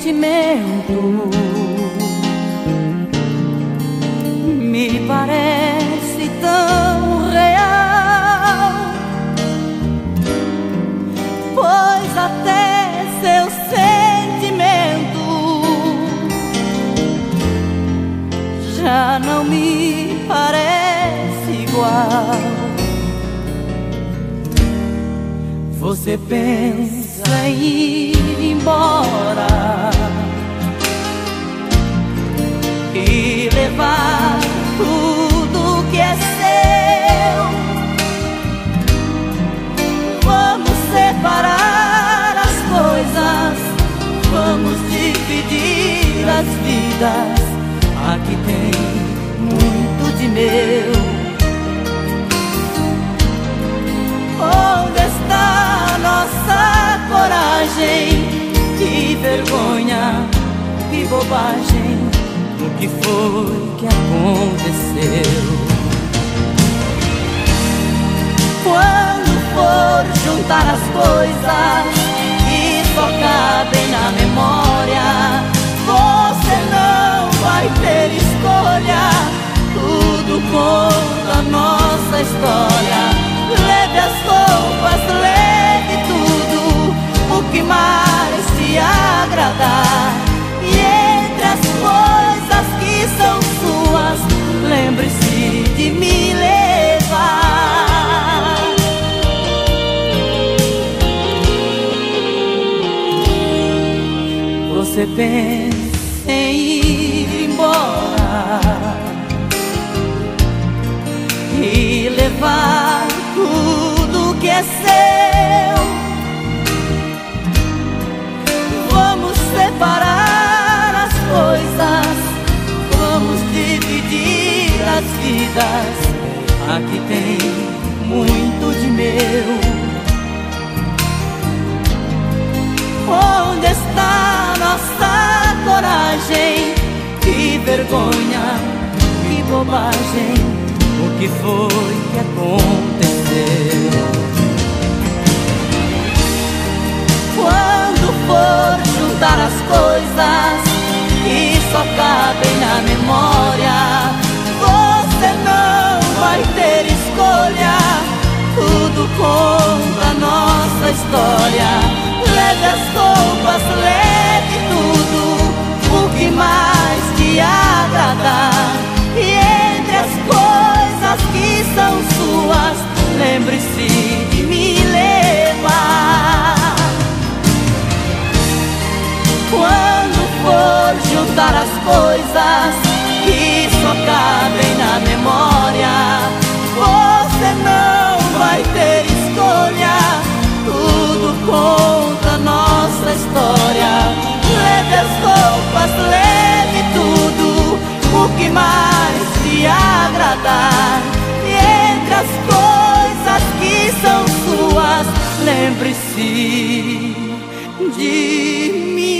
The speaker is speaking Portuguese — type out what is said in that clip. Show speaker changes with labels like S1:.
S1: pressentimento me parece tão real, pois até seu sentimento já não me parece igual. Você pensa em ir embora e levar tudo que é seu. Vamos separar as coisas, vamos dividir as vidas. Aqui tem muito de meu. Coragem? Que vergonha, que bobagem o que foi que aconteceu. Quando for juntar as coisas que só cabem na memória, você não vai ter escolha. Tudo conta a nossa história. Leve as roupas, Você pensa em ir embora e levar tudo que é seu. Vamos separar as coisas, vamos dividir as vidas. Aqui tem muito vergonha, que bobagem. O que foi que aconteceu? Quando for juntar as coisas que só cabem na memória, coisas que só cabem na memória, você não vai ter escolha. Tudo conta nossa história. Leve as roupas, leve tudo, o que mais te agradar. E entre as coisas que são suas, lembre-se de mim.